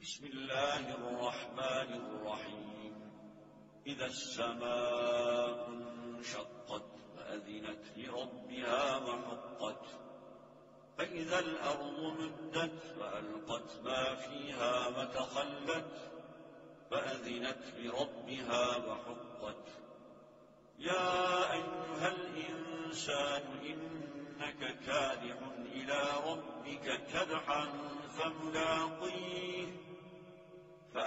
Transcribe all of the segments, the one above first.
بسم الله الرحمن الرحيم. إذا السماء انشقت فأذنت لربها وحقت فإذا الأرض مدت فألقت ما فيها وتخلت فأذنت لربها وحقت. يا أيها الإنسان إنك كادح إلى ربك كدحا فملاقيه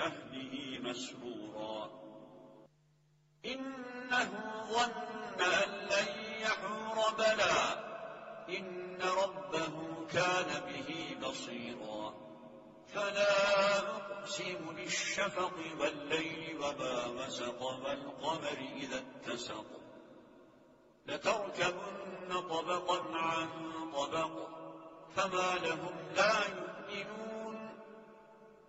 أهله مسرورا إنه ظن أن لن يحور بلى إن ربه كان به بصيرا. فلا أقسم بالشفق والليل وما وسق والقمر إذا اتسق. لتركبن طبقا عن طبق. فما لهم لا يؤمنون.